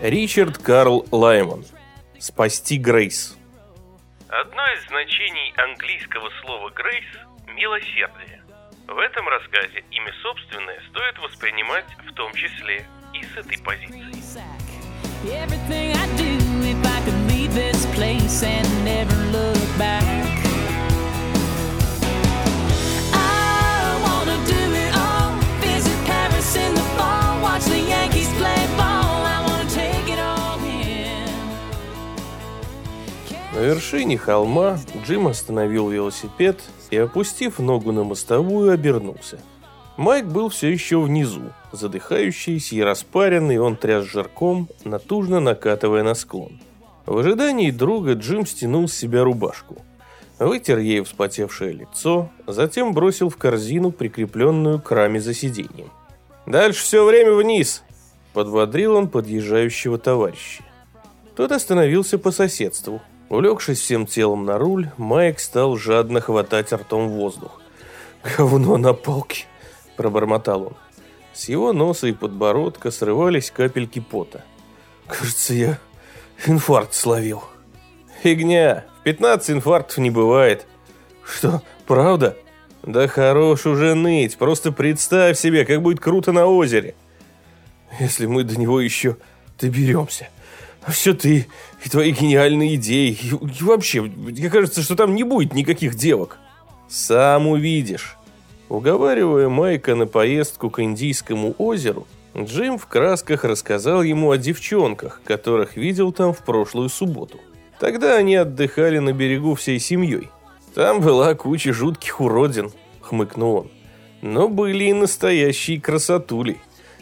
Ричард Карл Лайман. Спасти Грейс. Одно из значений английского слова «грейс» – милосердие. В этом рассказе имя собственное стоит воспринимать в том числе и с этой позиции. На вершине холма Джим остановил велосипед и, опустив ногу на мостовую, обернулся. Майк был все еще внизу. Задыхающийся и распаренный, он тряс жирком, натужно накатывая на склон. В ожидании друга Джим стянул с себя рубашку. Вытер ей вспотевшее лицо, затем бросил в корзину, прикрепленную к раме за сиденьем. «Дальше все время вниз!» – подбодрил он подъезжающего товарища. Тот остановился по соседству. Улегшись всем телом на руль, Майк стал жадно хватать ртом воздух. «Говно на палке!» – пробормотал он. С его носа и подбородка срывались капельки пота. «Кажется, я инфаркт словил». «Фигня! В 15 инфарктов не бывает». «Что, правда?» «Да хорош уже ныть, просто представь себе, как будет круто на озере». «Если мы до него еще доберемся». А все ты и твои гениальные идеи. И, и вообще, мне кажется, что там не будет никаких девок. Сам увидишь. Уговаривая Майка на поездку к Индийскому озеру, Джим в красках рассказал ему о девчонках, которых видел там в прошлую субботу. Тогда они отдыхали на берегу всей семьей. Там была куча жутких уродин, хмыкнул он. Но были и настоящие красотули.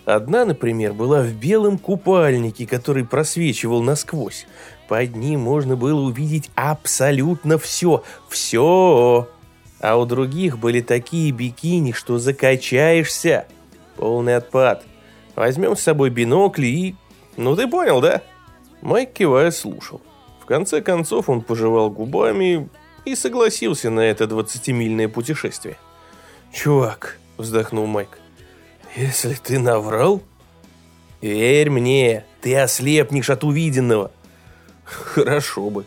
Одна, например, была в белом купальнике, который просвечивал насквозь. Под ним можно было увидеть абсолютно все. Все. А у других были такие бикини, что закачаешься. Полный отпад. Возьмем с собой бинокли и... Ну ты понял, да? Майк кивая слушал. В конце концов он пожевал губами и согласился на это 20-мильное путешествие. «Чувак», — вздохнул Майк, если ты наврал? Верь мне, ты ослепнешь от увиденного. Хорошо бы.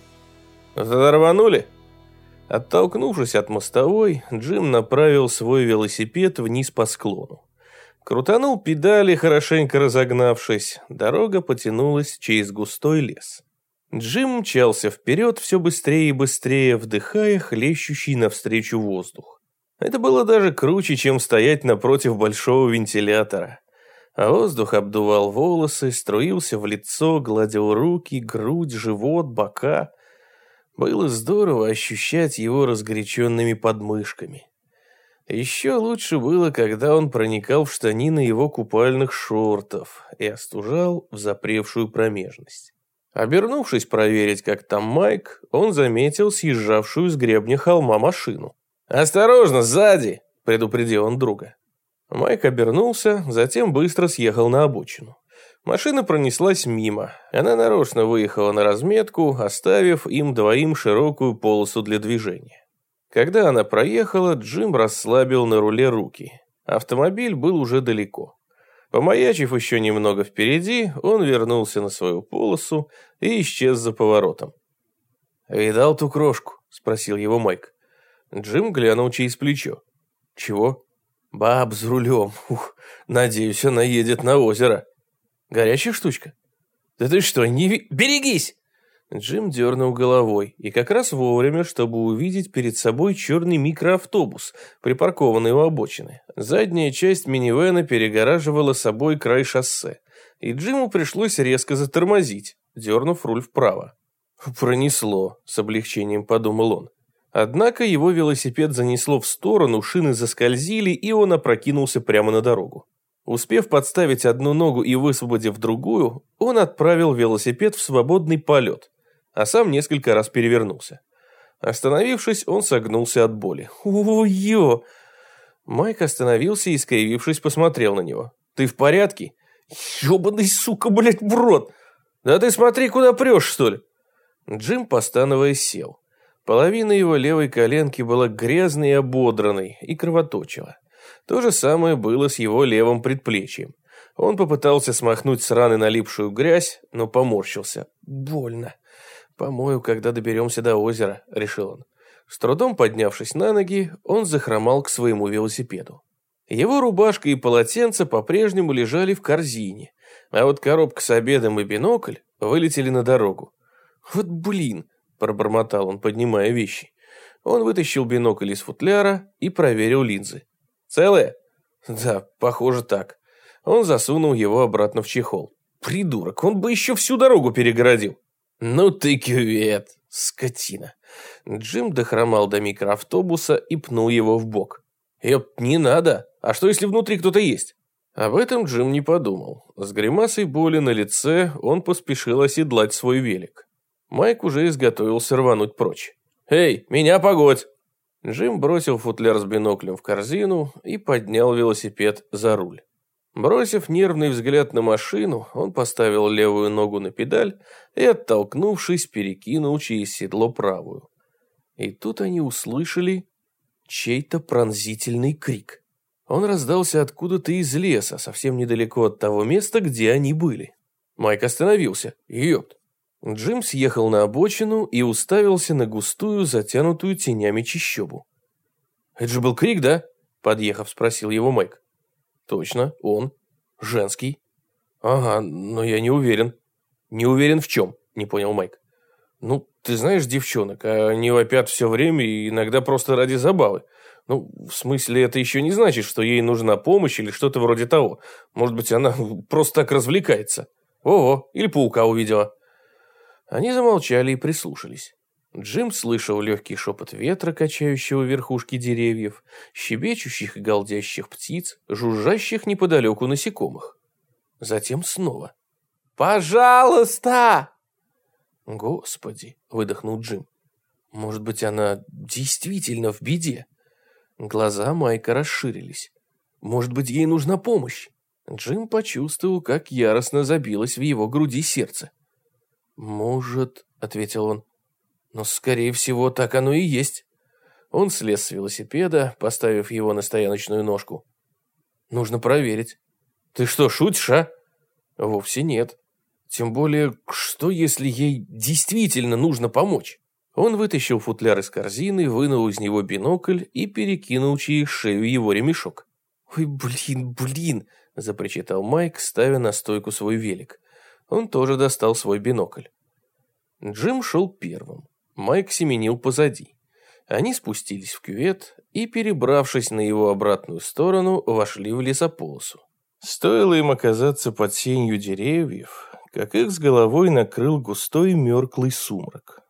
Зарванули? Оттолкнувшись от мостовой, Джим направил свой велосипед вниз по склону. Крутанул педали, хорошенько разогнавшись. Дорога потянулась через густой лес. Джим мчался вперед все быстрее и быстрее, вдыхая хлещущий навстречу воздух. Это было даже круче, чем стоять напротив большого вентилятора. А воздух обдувал волосы, струился в лицо, гладил руки, грудь, живот, бока. Было здорово ощущать его разгоряченными подмышками. Еще лучше было, когда он проникал в штанины его купальных шортов и остужал в запревшую промежность. Обернувшись проверить, как там Майк, он заметил съезжавшую с гребня холма машину. «Осторожно, сзади!» – предупредил он друга. Майк обернулся, затем быстро съехал на обочину. Машина пронеслась мимо. Она нарочно выехала на разметку, оставив им двоим широкую полосу для движения. Когда она проехала, Джим расслабил на руле руки. Автомобиль был уже далеко. Помаячив еще немного впереди, он вернулся на свою полосу и исчез за поворотом. «Видал ту крошку?» – спросил его Майк. Джим глянул через плечо. «Чего?» «Баб с рулем. Ух, надеюсь, она едет на озеро». «Горячая штучка?» «Да ты что, не. Берегись!» Джим дернул головой, и как раз вовремя, чтобы увидеть перед собой черный микроавтобус, припаркованный у обочины. Задняя часть минивэна перегораживала собой край шоссе, и Джиму пришлось резко затормозить, дернув руль вправо. «Пронесло», — с облегчением подумал он. Однако его велосипед занесло в сторону, шины заскользили, и он опрокинулся прямо на дорогу. Успев подставить одну ногу и высвободив другую, он отправил велосипед в свободный полет, а сам несколько раз перевернулся. Остановившись, он согнулся от боли. «Ой-ё!» Майк остановился и, скривившись, посмотрел на него. «Ты в порядке?» «Ёбаный, сука, блядь, в рот! Да ты смотри, куда прешь, что ли?» Джим, постановая, сел. Половина его левой коленки была грязной и ободранной и кровоточила. То же самое было с его левым предплечьем. Он попытался смахнуть с раны налипшую грязь, но поморщился. «Больно. Помою, когда доберемся до озера», — решил он. С трудом поднявшись на ноги, он захромал к своему велосипеду. Его рубашка и полотенце по-прежнему лежали в корзине, а вот коробка с обедом и бинокль вылетели на дорогу. «Вот блин!» – пробормотал он, поднимая вещи. Он вытащил бинокль из футляра и проверил линзы. «Целые?» «Да, похоже так». Он засунул его обратно в чехол. «Придурок, он бы еще всю дорогу перегородил». «Ну ты кювет, скотина». Джим дохромал до микроавтобуса и пнул его в бок. «Ёп, не надо. А что, если внутри кто-то есть?» Об этом Джим не подумал. С гримасой боли на лице он поспешил оседлать свой велик. Майк уже изготовился рвануть прочь. «Эй, меня погодь!» Джим бросил футляр с биноклем в корзину и поднял велосипед за руль. Бросив нервный взгляд на машину, он поставил левую ногу на педаль и, оттолкнувшись, перекинул через седло правую. И тут они услышали чей-то пронзительный крик. Он раздался откуда-то из леса, совсем недалеко от того места, где они были. Майк остановился. Ёпт. Джим съехал на обочину и уставился на густую, затянутую тенями чищобу. «Это же был крик, да?» Подъехав, спросил его Майк. «Точно, он. Женский». «Ага, но я не уверен». «Не уверен в чем?» Не понял Майк. «Ну, ты знаешь девчонок, они вопят все время и иногда просто ради забавы. Ну, в смысле, это еще не значит, что ей нужна помощь или что-то вроде того. Может быть, она просто так развлекается. Ого, или паука увидела». Они замолчали и прислушались. Джим слышал легкий шепот ветра, качающего верхушки деревьев, щебечущих и галдящих птиц, жужжащих неподалеку насекомых. Затем снова. «Пожалуйста!» «Господи!» — выдохнул Джим. «Может быть, она действительно в беде?» Глаза Майка расширились. «Может быть, ей нужна помощь?» Джим почувствовал, как яростно забилось в его груди сердце. «Может», — ответил он, — «но, скорее всего, так оно и есть». Он слез с велосипеда, поставив его на стояночную ножку. «Нужно проверить». «Ты что, шутишь, а?» «Вовсе нет. Тем более, что если ей действительно нужно помочь?» Он вытащил футляр из корзины, вынул из него бинокль и перекинул через шею его ремешок. «Ой, блин, блин!» – запричитал Майк, ставя на стойку свой велик. Он тоже достал свой бинокль. Джим шел первым. Майк семенил позади. Они спустились в кювет и, перебравшись на его обратную сторону, вошли в лесополосу. Стоило им оказаться под сенью деревьев, как их с головой накрыл густой мерклый сумрак.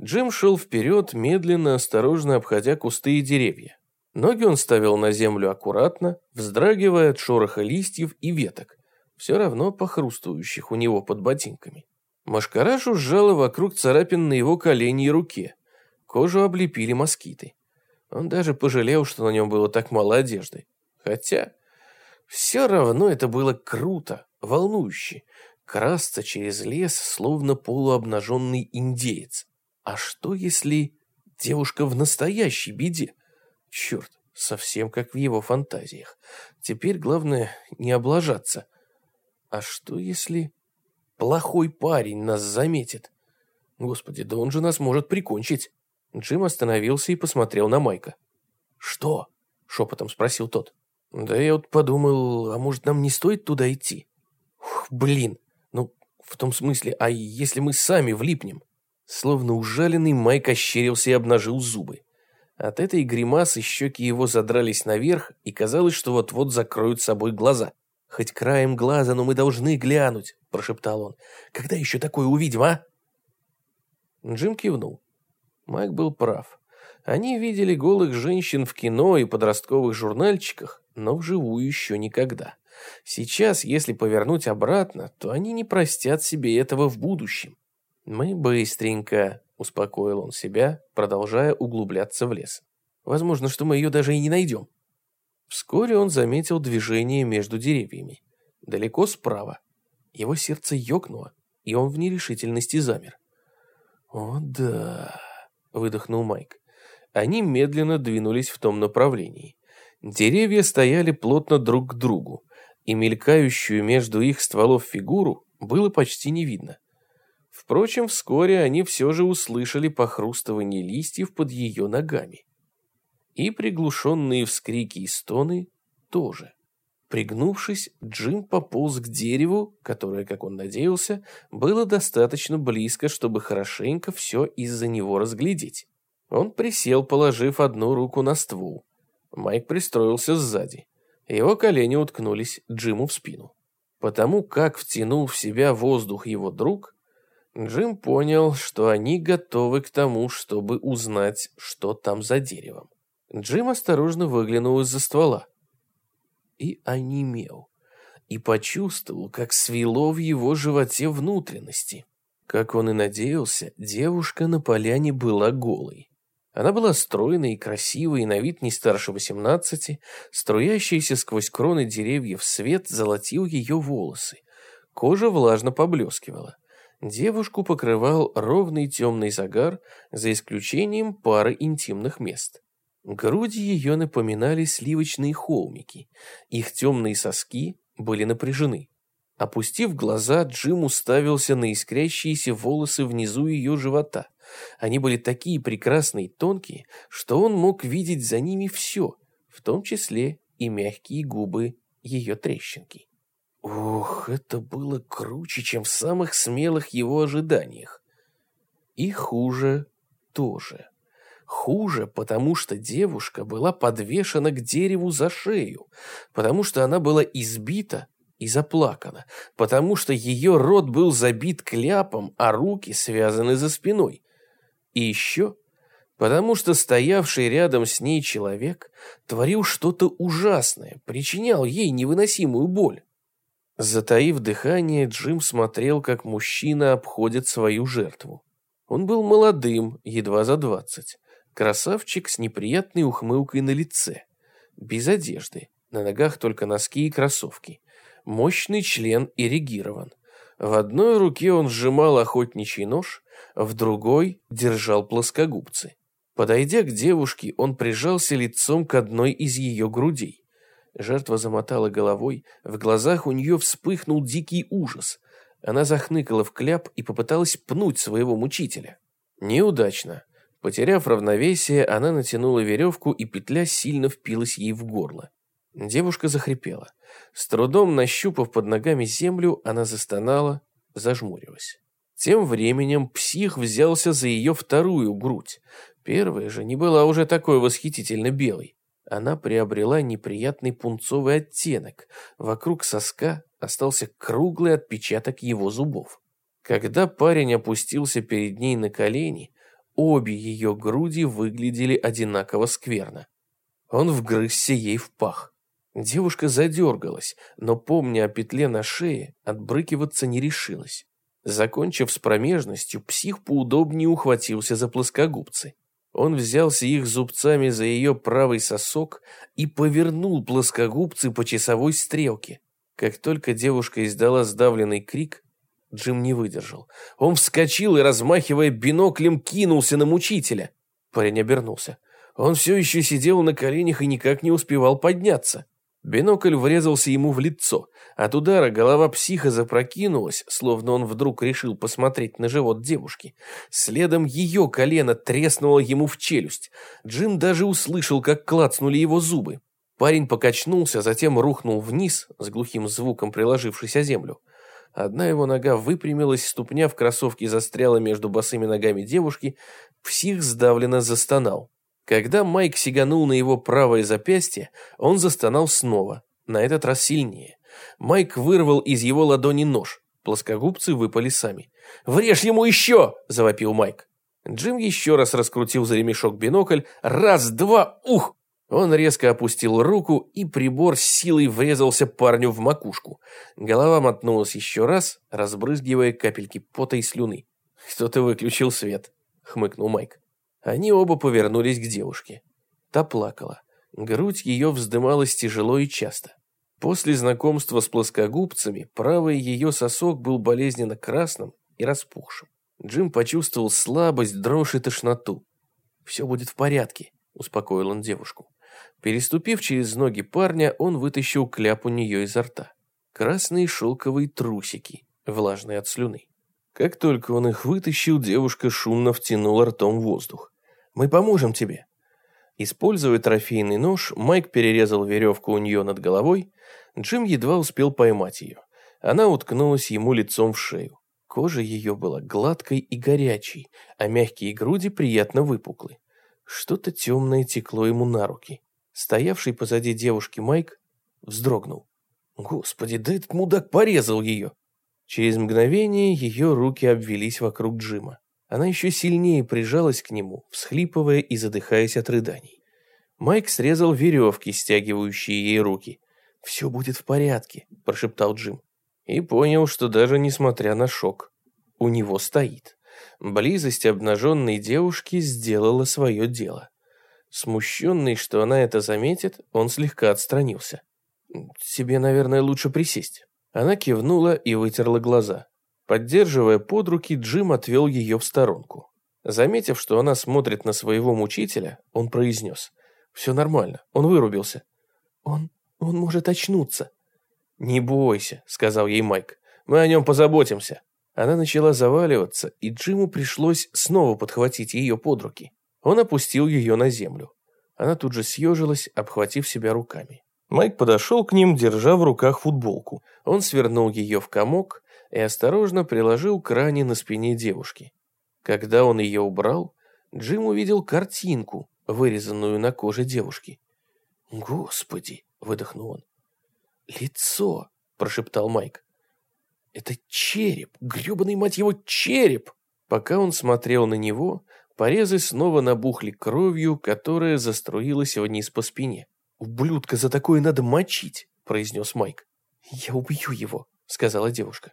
Джим шел вперед, медленно, осторожно обходя кусты и деревья. Ноги он ставил на землю аккуратно, вздрагивая от шороха листьев и веток, все равно похрустывающих у него под ботинками. Машкара жужжала вокруг царапин на его колене и руке. Кожу облепили москиты. Он даже пожалел, что на нем было так мало одежды. Хотя, все равно это было круто, волнующе. Красться через лес, словно полуобнаженный индеец. А что, если девушка в настоящей беде? Черт, совсем как в его фантазиях. Теперь главное не облажаться. А что если плохой парень нас заметит? Господи, да он же нас может прикончить. Джим остановился и посмотрел на Майка. «Что?» — шепотом спросил тот. «Да я вот подумал, а может нам не стоит туда идти?» Ух, «Блин, ну, в том смысле, а если мы сами влипнем?» Словно ужаленный Майк ощерился и обнажил зубы. От этой гримасы щеки его задрались наверх, и казалось, что вот-вот закроют собой глаза. «Хоть краем глаза, но мы должны глянуть», – прошептал он. «Когда еще такое увидим, а?» Джим кивнул. Майк был прав. Они видели голых женщин в кино и подростковых журнальчиках, но вживую еще никогда. Сейчас, если повернуть обратно, то они не простят себе этого в будущем. «Мы быстренько», — успокоил он себя, продолжая углубляться в лес. «Возможно, что мы ее даже и не найдем». Вскоре он заметил движение между деревьями. Далеко справа. Его сердце ёкнуло, и он в нерешительности замер. «О да», — выдохнул Майк. Они медленно двинулись в том направлении. Деревья стояли плотно друг к другу. и мелькающую между их стволов фигуру было почти не видно. Впрочем, вскоре они все же услышали похрустывание листьев под ее ногами. И приглушенные вскрики и стоны тоже. Пригнувшись, Джим пополз к дереву, которое, как он надеялся, было достаточно близко, чтобы хорошенько все из-за него разглядеть. Он присел, положив одну руку на ствол. Майк пристроился сзади. Его колени уткнулись Джиму в спину. Потому как втянул в себя воздух его друг, Джим понял, что они готовы к тому, чтобы узнать, что там за деревом. Джим осторожно выглянул из-за ствола и онемел, и почувствовал, как свело в его животе внутренности. Как он и надеялся, девушка на поляне была голой. Она была стройной и красивой, и на вид не старше восемнадцати, струящийся сквозь кроны деревьев свет золотил ее волосы. Кожа влажно поблескивала. Девушку покрывал ровный темный загар, за исключением пары интимных мест. Груди ее напоминали сливочные холмики. Их темные соски были напряжены. Опустив глаза, Джим уставился на искрящиеся волосы внизу ее живота. Они были такие прекрасные и тонкие, что он мог видеть за ними все, в том числе и мягкие губы ее трещинки. Ох, это было круче, чем в самых смелых его ожиданиях. И хуже тоже. Хуже, потому что девушка была подвешена к дереву за шею, потому что она была избита и заплакана, потому что ее рот был забит кляпом, а руки связаны за спиной. И еще потому что стоявший рядом с ней человек творил что-то ужасное, причинял ей невыносимую боль. Затаив дыхание, Джим смотрел, как мужчина обходит свою жертву. Он был молодым, едва за двадцать. Красавчик с неприятной ухмылкой на лице. Без одежды. На ногах только носки и кроссовки. Мощный член эрегирован. В одной руке он сжимал охотничий нож, в другой держал плоскогубцы. Подойдя к девушке, он прижался лицом к одной из ее грудей. Жертва замотала головой, в глазах у нее вспыхнул дикий ужас. Она захныкала в кляп и попыталась пнуть своего мучителя. Неудачно. Потеряв равновесие, она натянула веревку, и петля сильно впилась ей в горло. Девушка захрипела. С трудом нащупав под ногами землю, она застонала, зажмурилась. Тем временем псих взялся за ее вторую грудь. Первая же не была уже такой восхитительно белой она приобрела неприятный пунцовый оттенок. Вокруг соска остался круглый отпечаток его зубов. Когда парень опустился перед ней на колени, обе ее груди выглядели одинаково скверно. Он вгрызся ей в пах. Девушка задергалась, но, помня о петле на шее, отбрыкиваться не решилась. Закончив с промежностью, псих поудобнее ухватился за плоскогубцы. Он взялся их зубцами за ее правый сосок и повернул плоскогубцы по часовой стрелке. Как только девушка издала сдавленный крик, Джим не выдержал. Он вскочил и, размахивая биноклем, кинулся на мучителя. Парень обернулся. Он все еще сидел на коленях и никак не успевал подняться. Бинокль врезался ему в лицо. От удара голова психа запрокинулась, словно он вдруг решил посмотреть на живот девушки. Следом ее колено треснуло ему в челюсть. Джим даже услышал, как клацнули его зубы. Парень покачнулся, затем рухнул вниз, с глухим звуком приложившись о землю. Одна его нога выпрямилась, ступня в кроссовке застряла между босыми ногами девушки, псих сдавленно застонал. Когда Майк сиганул на его правое запястье, он застонал снова, на этот раз сильнее. Майк вырвал из его ладони нож. Плоскогубцы выпали сами. «Врежь ему еще!» – завопил Майк. Джим еще раз раскрутил за ремешок бинокль. «Раз, два, ух!» Он резко опустил руку, и прибор с силой врезался парню в макушку. Голова мотнулась еще раз, разбрызгивая капельки пота и слюны. «Кто-то выключил свет», — хмыкнул Майк. Они оба повернулись к девушке. Та плакала. Грудь ее вздымалась тяжело и часто. После знакомства с плоскогубцами правый ее сосок был болезненно красным и распухшим. Джим почувствовал слабость, дрожь и тошноту. «Все будет в порядке», — успокоил он девушку. Переступив через ноги парня, он вытащил кляп у нее изо рта. красные шелковые трусики, влажные от слюны. Как только он их вытащил, девушка шумно втянула ртом воздух. «Мы поможем тебе». Используя трофейный нож, Майк перерезал веревку у нее над головой. Джим едва успел поймать ее. Она уткнулась ему лицом в шею. Кожа ее была гладкой и горячей, а мягкие груди приятно выпуклы. Что-то темное текло ему на руки. Стоявший позади девушки Майк вздрогнул. Господи, да этот мудак порезал ее. Через мгновение ее руки обвелись вокруг Джима. Она еще сильнее прижалась к нему, всхлипывая и задыхаясь от рыданий. Майк срезал веревки, стягивающие ей руки. «Все будет в порядке», – прошептал Джим. И понял, что даже несмотря на шок, у него стоит. Близость обнаженной девушки сделала свое дело. Смущенный, что она это заметит, он слегка отстранился. «Тебе, наверное, лучше присесть». Она кивнула и вытерла глаза. Поддерживая под руки, Джим отвел ее в сторонку. Заметив, что она смотрит на своего мучителя, он произнес. «Все нормально, он вырубился». «Он... он может очнуться». «Не бойся», — сказал ей Майк. «Мы о нем позаботимся». Она начала заваливаться, и Джиму пришлось снова подхватить ее под руки. Он опустил ее на землю. Она тут же съежилась, обхватив себя руками. Майк подошел к ним, держа в руках футболку. Он свернул ее в комок и осторожно приложил к ране на спине девушки. Когда он ее убрал, Джим увидел картинку, вырезанную на коже девушки. «Господи!» — выдохнул он. «Лицо!» — прошептал Майк. «Это череп! грёбаный мать его, череп!» Пока он смотрел на него, порезы снова набухли кровью, которая заструилась вниз по спине. «Ублюдка, за такое надо мочить!» – произнес Майк. «Я убью его», – сказала девушка.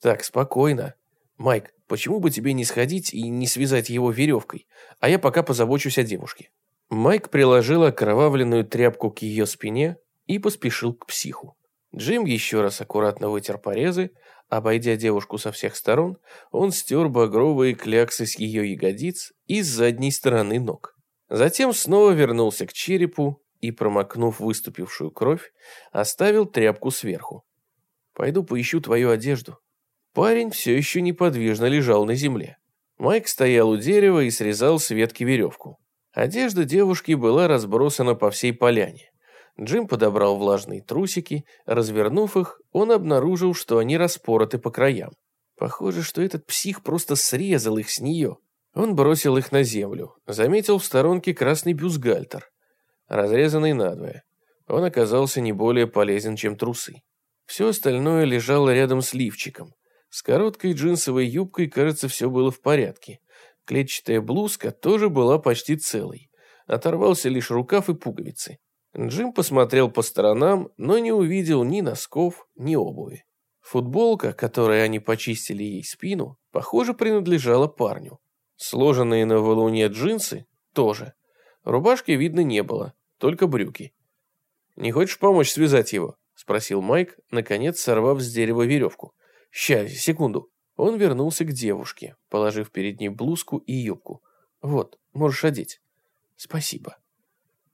«Так, спокойно. Майк, почему бы тебе не сходить и не связать его веревкой, а я пока позабочусь о девушке?» Майк приложил окровавленную тряпку к ее спине и поспешил к психу. Джим еще раз аккуратно вытер порезы, обойдя девушку со всех сторон, он стер багровые кляксы с ее ягодиц и с задней стороны ног. Затем снова вернулся к черепу и, промокнув выступившую кровь, оставил тряпку сверху. «Пойду поищу твою одежду». Парень все еще неподвижно лежал на земле. Майк стоял у дерева и срезал с ветки веревку. Одежда девушки была разбросана по всей поляне. Джим подобрал влажные трусики, развернув их, он обнаружил, что они распороты по краям. Похоже, что этот псих просто срезал их с нее. Он бросил их на землю, заметил в сторонке красный бюстгальтер разрезанный надвое. Он оказался не более полезен, чем трусы. Все остальное лежало рядом с лифчиком. С короткой джинсовой юбкой, кажется, все было в порядке. Клетчатая блузка тоже была почти целой. Оторвался лишь рукав и пуговицы. Джим посмотрел по сторонам, но не увидел ни носков, ни обуви. Футболка, которой они почистили ей спину, похоже, принадлежала парню. Сложенные на валуне джинсы тоже. Рубашки видно не было, только брюки. «Не хочешь помочь связать его?» – спросил Майк, наконец сорвав с дерева веревку. «Ща, секунду». Он вернулся к девушке, положив перед ней блузку и юбку. «Вот, можешь одеть». «Спасибо».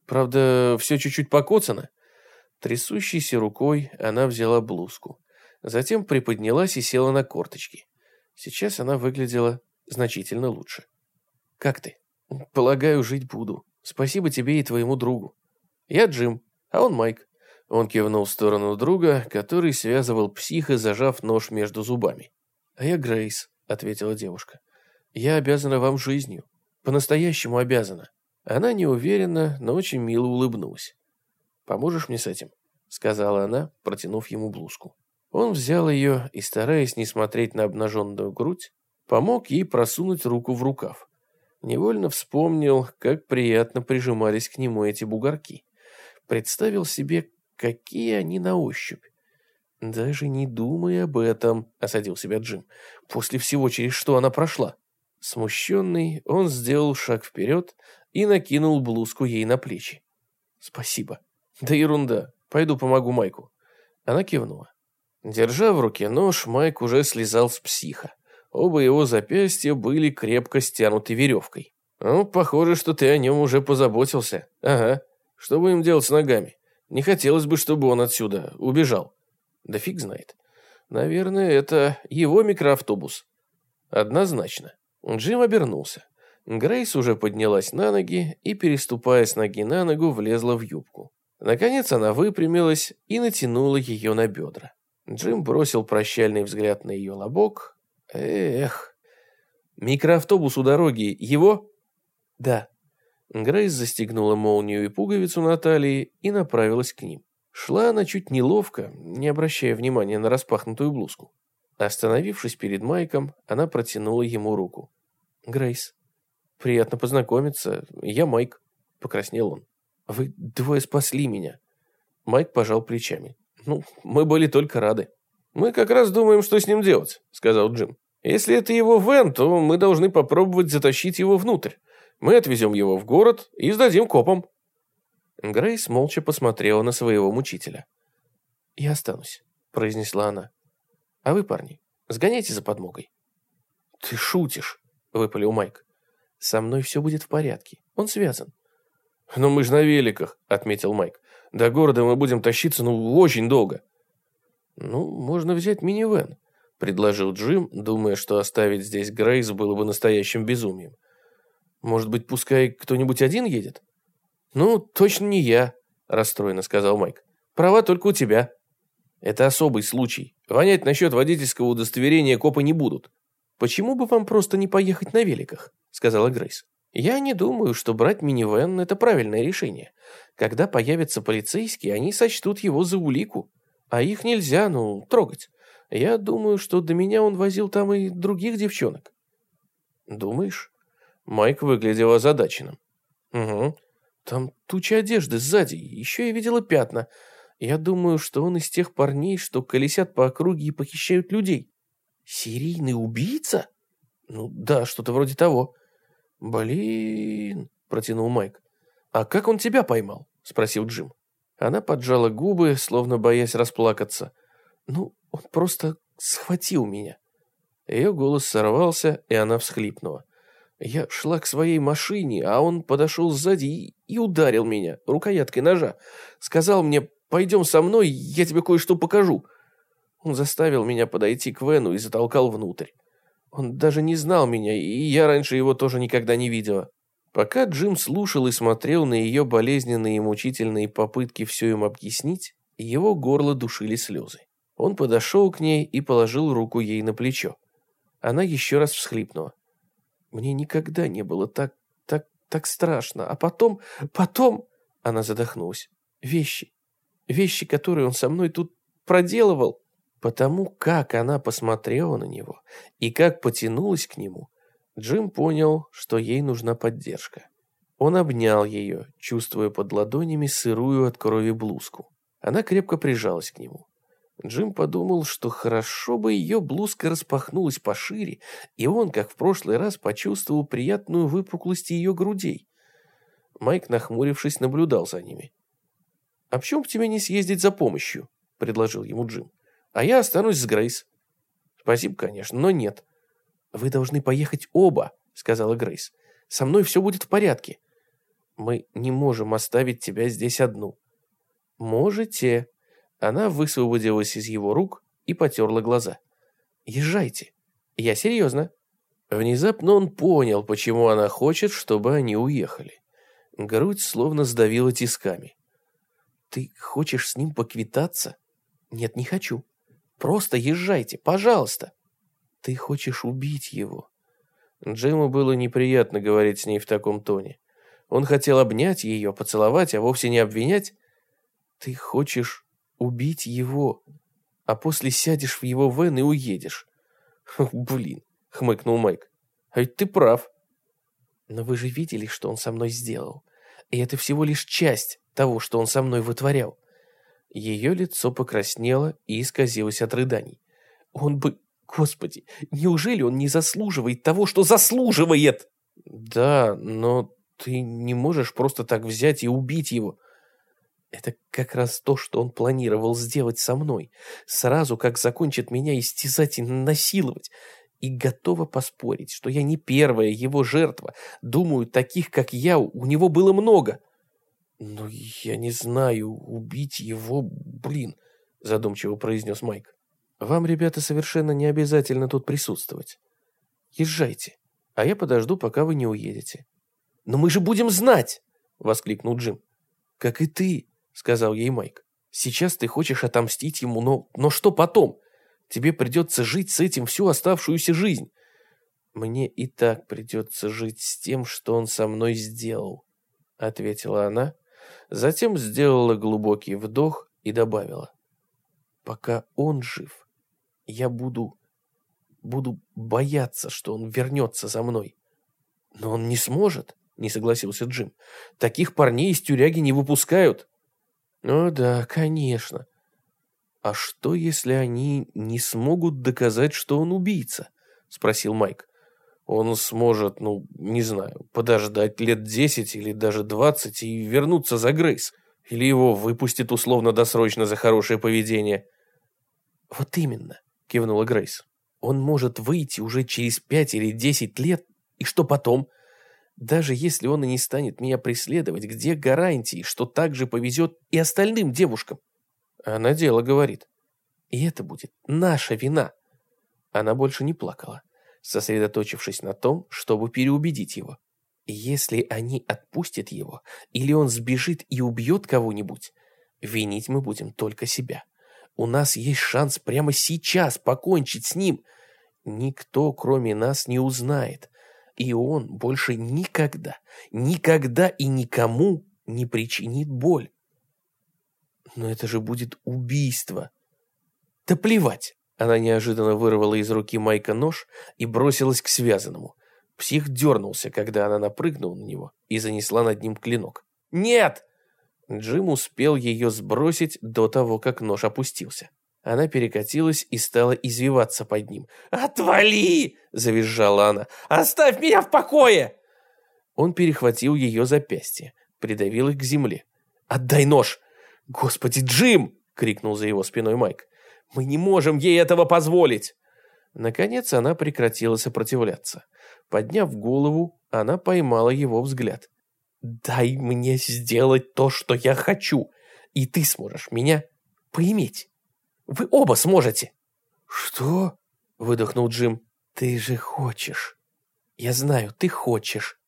«Правда, все чуть-чуть покоцано». Трясущейся рукой она взяла блузку. Затем приподнялась и села на корточки. Сейчас она выглядела значительно лучше. «Как ты?» «Полагаю, жить буду. Спасибо тебе и твоему другу. Я Джим, а он Майк. Он кивнул в сторону друга, который связывал психа, зажав нож между зубами. «А я Грейс», — ответила девушка. «Я обязана вам жизнью. По-настоящему обязана». Она неуверенно, но очень мило улыбнулась. «Поможешь мне с этим?» — сказала она, протянув ему блузку. Он взял ее и, стараясь не смотреть на обнаженную грудь, помог ей просунуть руку в рукав. Невольно вспомнил, как приятно прижимались к нему эти бугорки. Представил себе, какие они на ощупь. «Даже не думай об этом», — осадил себя Джим, «после всего, через что она прошла». Смущенный, он сделал шаг вперед и накинул блузку ей на плечи. «Спасибо». «Да ерунда. Пойду помогу Майку». Она кивнула. Держа в руке нож, Майк уже слезал с психа. Оба его запястья были крепко стянуты веревкой. «Ну, похоже, что ты о нем уже позаботился. Ага. Что будем делать с ногами? Не хотелось бы, чтобы он отсюда убежал». Да фиг знает. Наверное, это его микроавтобус. Однозначно. Джим обернулся. Грейс уже поднялась на ноги и, переступая с ноги на ногу, влезла в юбку. Наконец она выпрямилась и натянула ее на бедра. Джим бросил прощальный взгляд на ее лобок. Эх. Микроавтобус у дороги его? Да. Грейс застегнула молнию и пуговицу на талии и направилась к ним. Шла она чуть неловко, не обращая внимания на распахнутую блузку. Остановившись перед Майком, она протянула ему руку. «Грейс, приятно познакомиться. Я Майк», — покраснел он. «Вы двое спасли меня». Майк пожал плечами. «Ну, мы были только рады». «Мы как раз думаем, что с ним делать», — сказал Джим. «Если это его Вен, то мы должны попробовать затащить его внутрь. Мы отвезем его в город и сдадим копам». Грейс молча посмотрела на своего мучителя. «Я останусь», — произнесла она. «А вы, парни, сгоняйте за подмогой». «Ты шутишь», — выпалил Майк. «Со мной все будет в порядке. Он связан». «Но мы же на великах», — отметил Майк. «До города мы будем тащиться, ну, очень долго». «Ну, можно взять минивэн», — предложил Джим, думая, что оставить здесь Грейс было бы настоящим безумием. «Может быть, пускай кто-нибудь один едет?» «Ну, точно не я», – расстроенно сказал Майк. «Права только у тебя». «Это особый случай. Вонять насчет водительского удостоверения копы не будут». «Почему бы вам просто не поехать на великах?» – сказала Грейс. «Я не думаю, что брать минивэн – это правильное решение. Когда появятся полицейские, они сочтут его за улику. А их нельзя, ну, трогать. Я думаю, что до меня он возил там и других девчонок». «Думаешь?» Майк выглядел озадаченным. «Угу. Там туча одежды сзади, еще я видела пятна. Я думаю, что он из тех парней, что колесят по округе и похищают людей. Серийный убийца? Ну да, что-то вроде того. Блин, протянул Майк. А как он тебя поймал? Спросил Джим. Она поджала губы, словно боясь расплакаться. Ну, он просто схватил меня. Ее голос сорвался, и она всхлипнула. Я шла к своей машине, а он подошел сзади и, и ударил меня рукояткой ножа. Сказал мне, пойдем со мной, я тебе кое-что покажу. Он заставил меня подойти к Вену и затолкал внутрь. Он даже не знал меня, и я раньше его тоже никогда не видела. Пока Джим слушал и смотрел на ее болезненные и мучительные попытки все им объяснить, его горло душили слезы. Он подошел к ней и положил руку ей на плечо. Она еще раз всхлипнула. Мне никогда не было так, так, так страшно. А потом, потом... Она задохнулась. Вещи. Вещи, которые он со мной тут проделывал. Потому как она посмотрела на него и как потянулась к нему, Джим понял, что ей нужна поддержка. Он обнял ее, чувствуя под ладонями сырую от крови блузку. Она крепко прижалась к нему. Джим подумал, что хорошо бы ее блузка распахнулась пошире, и он, как в прошлый раз, почувствовал приятную выпуклость ее грудей. Майк, нахмурившись, наблюдал за ними. «А почему бы тебе не съездить за помощью?» — предложил ему Джим. «А я останусь с Грейс». «Спасибо, конечно, но нет». «Вы должны поехать оба», — сказала Грейс. «Со мной все будет в порядке». «Мы не можем оставить тебя здесь одну». «Можете», она высвободилась из его рук и потерла глаза. «Езжайте. Я серьезно». Внезапно он понял, почему она хочет, чтобы они уехали. Грудь словно сдавила тисками. «Ты хочешь с ним поквитаться?» «Нет, не хочу. Просто езжайте, пожалуйста». «Ты хочешь убить его?» Джиму было неприятно говорить с ней в таком тоне. Он хотел обнять ее, поцеловать, а вовсе не обвинять. «Ты хочешь убить его, а после сядешь в его вен и уедешь. Блин, хмыкнул Майк. А ведь ты прав. Но вы же видели, что он со мной сделал. И это всего лишь часть того, что он со мной вытворял. Ее лицо покраснело и исказилось от рыданий. Он бы... Господи, неужели он не заслуживает того, что заслуживает? Да, но ты не можешь просто так взять и убить его. Это как раз то, что он планировал сделать со мной. Сразу как закончит меня истязать и насиловать. И готова поспорить, что я не первая его жертва. Думаю, таких, как я, у него было много. Но я не знаю, убить его, блин, задумчиво произнес Майк. Вам, ребята, совершенно не обязательно тут присутствовать. Езжайте, а я подожду, пока вы не уедете. Но мы же будем знать, воскликнул Джим. Как и ты, сказал ей Майк. Сейчас ты хочешь отомстить ему, но, но что потом? Тебе придется жить с этим всю оставшуюся жизнь. Мне и так придется жить с тем, что он со мной сделал, ответила она, затем сделала глубокий вдох и добавила. Пока он жив, я буду... буду бояться, что он вернется за мной. Но он не сможет, не согласился Джим. Таких парней из тюряги не выпускают. Ну да, конечно. А что, если они не смогут доказать, что он убийца? Спросил Майк. Он сможет, ну, не знаю, подождать лет десять или даже двадцать и вернуться за Грейс. Или его выпустят условно-досрочно за хорошее поведение. Вот именно, кивнула Грейс. Он может выйти уже через пять или десять лет, и что потом? Даже если он и не станет меня преследовать, где гарантии, что так же повезет и остальным девушкам? Она дело говорит. И это будет наша вина. Она больше не плакала, сосредоточившись на том, чтобы переубедить его. Если они отпустят его, или он сбежит и убьет кого-нибудь, винить мы будем только себя. У нас есть шанс прямо сейчас покончить с ним. Никто, кроме нас, не узнает. И он больше никогда, никогда и никому не причинит боль. Но это же будет убийство. Да плевать. Она неожиданно вырвала из руки Майка нож и бросилась к связанному. Псих дернулся, когда она напрыгнула на него и занесла над ним клинок. «Нет!» Джим успел ее сбросить до того, как нож опустился. Она перекатилась и стала извиваться под ним. «Отвали!» – завизжала она. «Оставь меня в покое!» Он перехватил ее запястье, придавил их к земле. «Отдай нож!» «Господи, Джим!» – крикнул за его спиной Майк. «Мы не можем ей этого позволить!» Наконец она прекратила сопротивляться. Подняв голову, она поймала его взгляд. «Дай мне сделать то, что я хочу, и ты сможешь меня поиметь. Вы оба сможете!» «Что?» – выдохнул Джим. «Ты же хочешь. Я знаю, ты хочешь».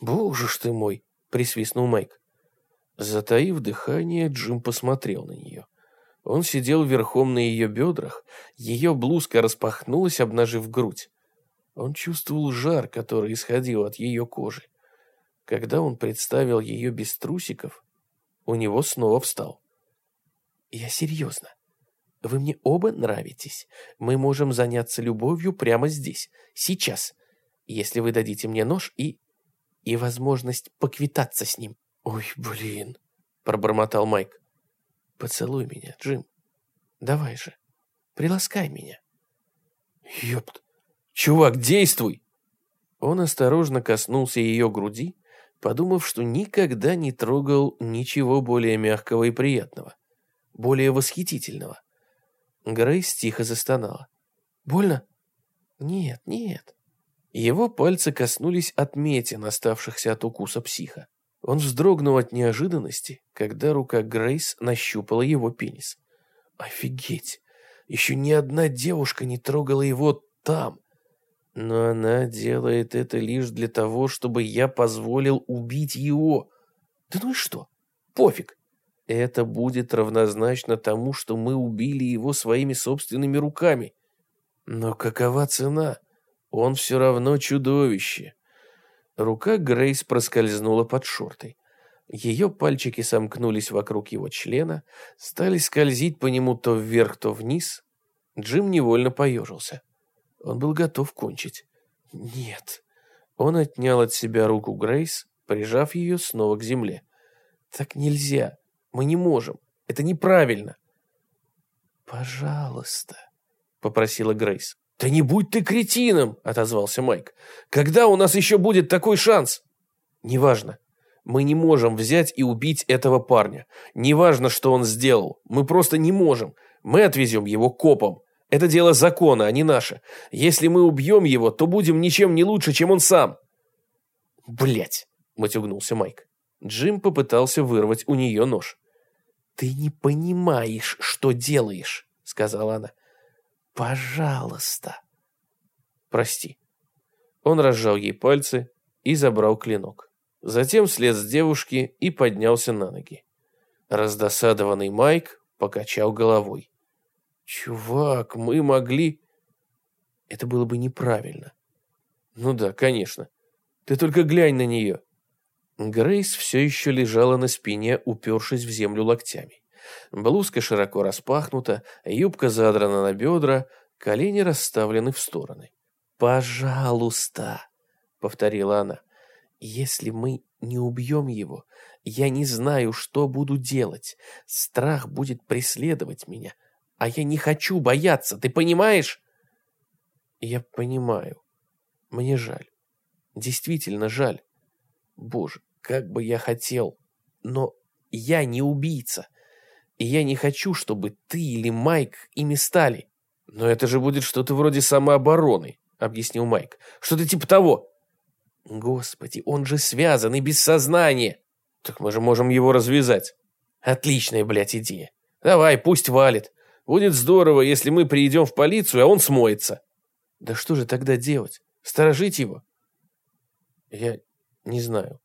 «Боже ж ты мой!» – присвистнул Майк. Затаив дыхание, Джим посмотрел на нее. Он сидел верхом на ее бедрах, ее блузка распахнулась, обнажив грудь. Он чувствовал жар, который исходил от ее кожи. Когда он представил ее без трусиков, у него снова встал. «Я серьезно. Вы мне оба нравитесь. Мы можем заняться любовью прямо здесь, сейчас, если вы дадите мне нож и... и возможность поквитаться с ним». «Ой, блин», — пробормотал Майк. «Поцелуй меня, Джим. Давай же, приласкай меня». «Ёпт! Чувак, действуй!» Он осторожно коснулся ее груди, подумав, что никогда не трогал ничего более мягкого и приятного, более восхитительного. Грейс тихо застонала. «Больно?» «Нет, нет». Его пальцы коснулись отметин, оставшихся от укуса психа. Он вздрогнул от неожиданности, когда рука Грейс нащупала его пенис. «Офигеть! Еще ни одна девушка не трогала его там!» Но она делает это лишь для того, чтобы я позволил убить его. Да ну и что? Пофиг. Это будет равнозначно тому, что мы убили его своими собственными руками. Но какова цена? Он все равно чудовище. Рука Грейс проскользнула под шортой. Ее пальчики сомкнулись вокруг его члена, стали скользить по нему то вверх, то вниз. Джим невольно поежился. Он был готов кончить. Нет. Он отнял от себя руку Грейс, прижав ее снова к земле. Так нельзя. Мы не можем. Это неправильно. Пожалуйста, попросила Грейс. Да не будь ты кретином, отозвался Майк. Когда у нас еще будет такой шанс? Неважно. Мы не можем взять и убить этого парня. Неважно, что он сделал. Мы просто не можем. Мы отвезем его копам. Это дело закона, а не наше. Если мы убьем его, то будем ничем не лучше, чем он сам. Блять, матюгнулся Майк. Джим попытался вырвать у нее нож. Ты не понимаешь, что делаешь», — сказала она. «Пожалуйста». «Прости». Он разжал ей пальцы и забрал клинок. Затем слез с девушки и поднялся на ноги. Раздосадованный Майк покачал головой. «Чувак, мы могли...» Это было бы неправильно. «Ну да, конечно. Ты только глянь на нее». Грейс все еще лежала на спине, упершись в землю локтями. Блузка широко распахнута, юбка задрана на бедра, колени расставлены в стороны. «Пожалуйста», — повторила она, — «если мы не убьем его, я не знаю, что буду делать. Страх будет преследовать меня, а я не хочу бояться, ты понимаешь?» «Я понимаю. Мне жаль. Действительно жаль. Боже, как бы я хотел. Но я не убийца. И я не хочу, чтобы ты или Майк ими стали. Но это же будет что-то вроде самообороны, объяснил Майк. Что-то типа того. Господи, он же связан и без сознания. Так мы же можем его развязать. Отличная, блядь, идея. Давай, пусть валит. Будет здорово, если мы приедем в полицию, а он смоется. Да что же тогда делать? Сторожить его? Я не знаю.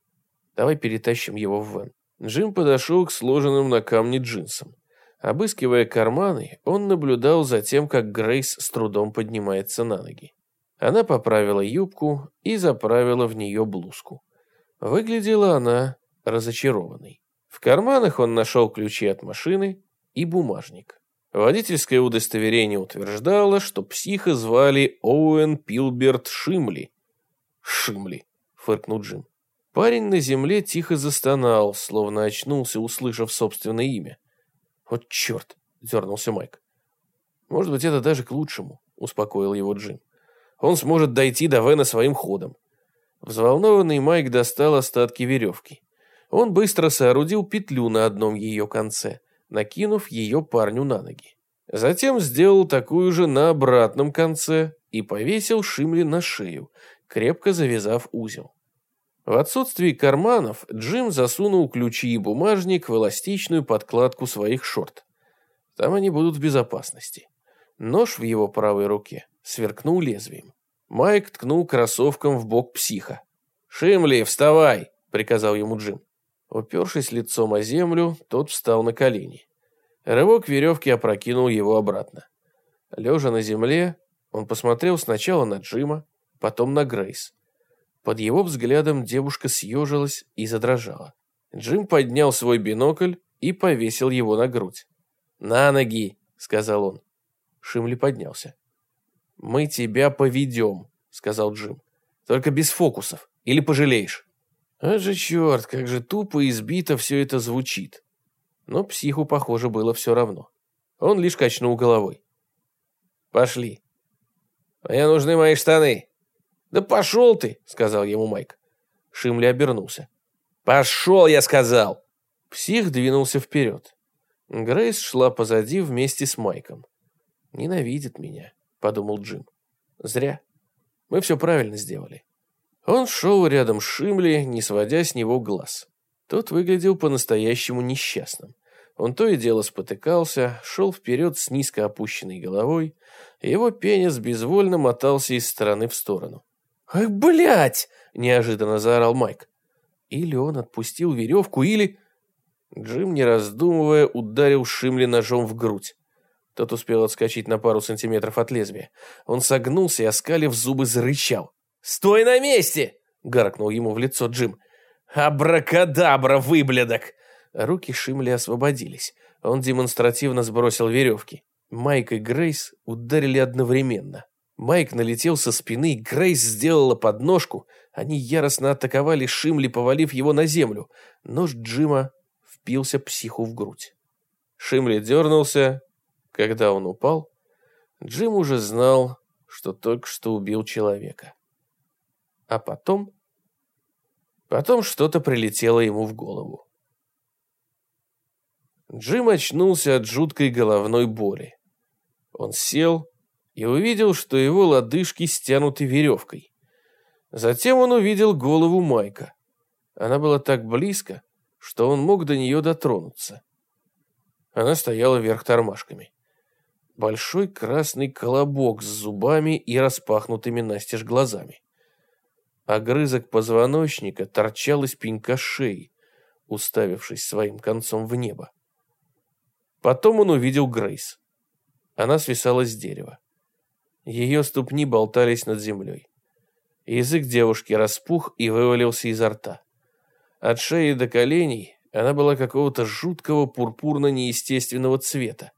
Давай перетащим его в вен. Джим подошел к сложенным на камне джинсам. Обыскивая карманы, он наблюдал за тем, как Грейс с трудом поднимается на ноги. Она поправила юбку и заправила в нее блузку. Выглядела она разочарованной. В карманах он нашел ключи от машины и бумажник. Водительское удостоверение утверждало, что психа звали Оуэн Пилберт Шимли. «Шимли», — фыркнул Джим. Парень на земле тихо застонал, словно очнулся, услышав собственное имя. «Вот черт!» — дернулся Майк. «Может быть, это даже к лучшему», — успокоил его Джим. «Он сможет дойти до Вена своим ходом». Взволнованный Майк достал остатки веревки. Он быстро соорудил петлю на одном ее конце, накинув ее парню на ноги. Затем сделал такую же на обратном конце и повесил Шимли на шею, крепко завязав узел. В отсутствии карманов Джим засунул ключи и бумажник в эластичную подкладку своих шорт. Там они будут в безопасности. Нож в его правой руке сверкнул лезвием. Майк ткнул кроссовком в бок психа. «Шимли, вставай!» — приказал ему Джим. Упершись лицом о землю, тот встал на колени. Рывок веревки опрокинул его обратно. Лежа на земле, он посмотрел сначала на Джима, потом на Грейс. Под его взглядом девушка съежилась и задрожала. Джим поднял свой бинокль и повесил его на грудь. «На ноги!» — сказал он. Шимли поднялся. «Мы тебя поведем», — сказал Джим. «Только без фокусов. Или пожалеешь». А же черт, как же тупо и избито все это звучит. Но психу, похоже, было все равно. Он лишь качнул головой. «Пошли». «Мне нужны мои штаны», «Да пошел ты!» — сказал ему Майк. Шимли обернулся. «Пошел, я сказал!» Псих двинулся вперед. Грейс шла позади вместе с Майком. «Ненавидит меня», — подумал Джим. «Зря. Мы все правильно сделали». Он шел рядом с Шимли, не сводя с него глаз. Тот выглядел по-настоящему несчастным. Он то и дело спотыкался, шел вперед с низко опущенной головой, его пенис безвольно мотался из стороны в сторону. «Ах, блядь!» – неожиданно заорал Майк. Или он отпустил веревку, или... Джим, не раздумывая, ударил Шимли ножом в грудь. Тот успел отскочить на пару сантиметров от лезвия. Он согнулся и, оскалив зубы, зарычал. «Стой на месте!» — гаркнул ему в лицо Джим. «Абракадабра, выблядок!» Руки Шимли освободились. Он демонстративно сбросил веревки. Майк и Грейс ударили одновременно. Майк налетел со спины, Грейс сделала подножку. Они яростно атаковали Шимли, повалив его на землю. Нож Джима впился психу в грудь. Шимли дернулся. Когда он упал, Джим уже знал, что только что убил человека. А потом... Потом что-то прилетело ему в голову. Джим очнулся от жуткой головной боли. Он сел и увидел, что его лодыжки стянуты веревкой. Затем он увидел голову Майка. Она была так близко, что он мог до нее дотронуться. Она стояла вверх тормашками. Большой красный колобок с зубами и распахнутыми настежь глазами. Огрызок позвоночника торчал из пенька шеи, уставившись своим концом в небо. Потом он увидел Грейс. Она свисала с дерева. Ее ступни болтались над землей. Язык девушки распух и вывалился изо рта. От шеи до коленей она была какого-то жуткого пурпурно-неестественного цвета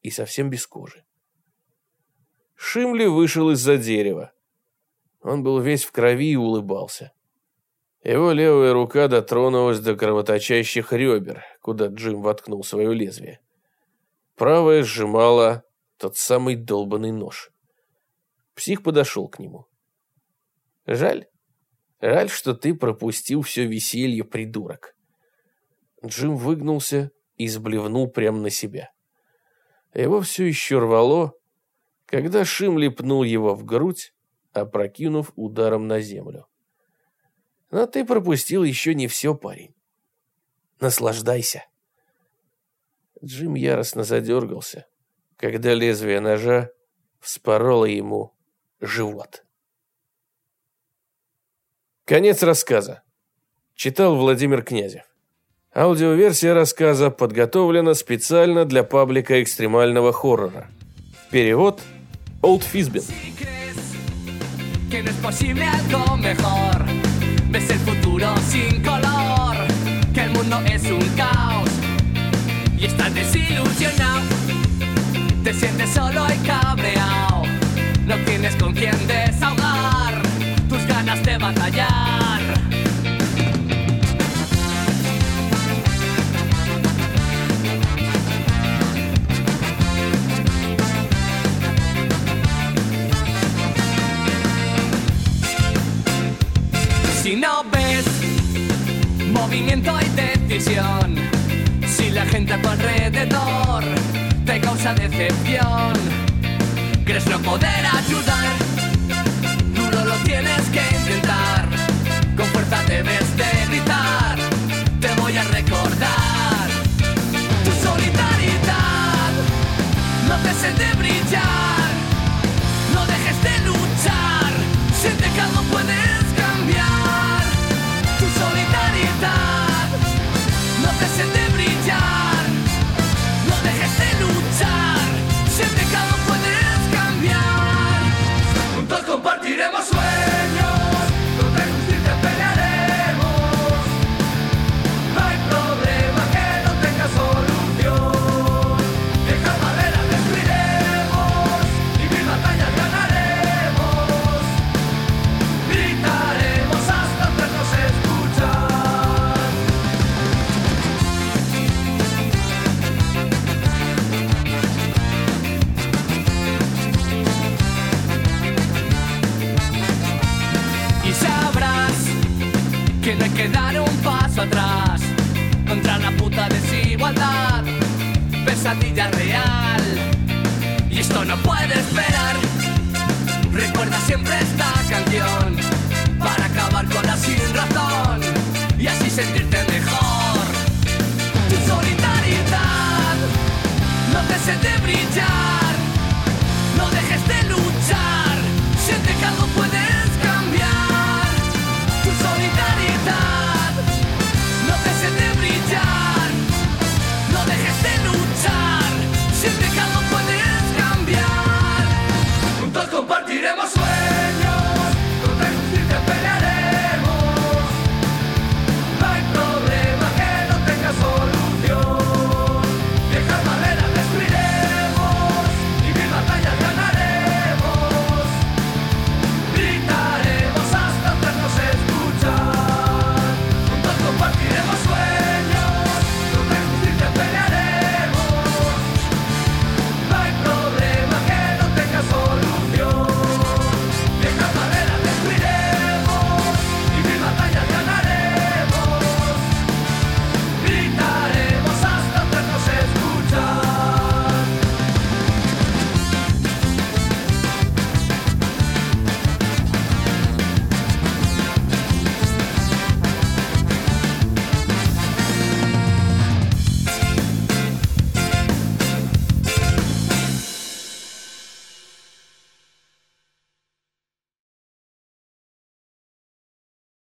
и совсем без кожи. Шимли вышел из-за дерева. Он был весь в крови и улыбался. Его левая рука дотронулась до кровоточащих ребер, куда Джим воткнул свое лезвие. Правая сжимала тот самый долбанный нож. Псих подошел к нему. «Жаль. Жаль, что ты пропустил все веселье, придурок». Джим выгнулся и сблевнул прямо на себя. Его все еще рвало, когда Шим лепнул его в грудь, опрокинув ударом на землю. Но ты пропустил еще не все, парень. Наслаждайся. Джим яростно задергался, когда лезвие ножа вспороло ему живот. Конец рассказа. Читал Владимир Князев. Аудиоверсия рассказа подготовлена специально для паблика экстремального хоррора. Перевод Олд Физбин. Que el mundo es un caos y estás desilusionado, te sientes solo y cabreado, no tienes con quién desahogar tus ganas de batallar. Si no ves movimiento y decisión, si la gente a tu alrededor te causa decepción, crees no poder ayudar, duro lo tienes que intentar, con fuerza debes de gritar, te voy a recordar. Tu solidaridad, no dejes de brillar,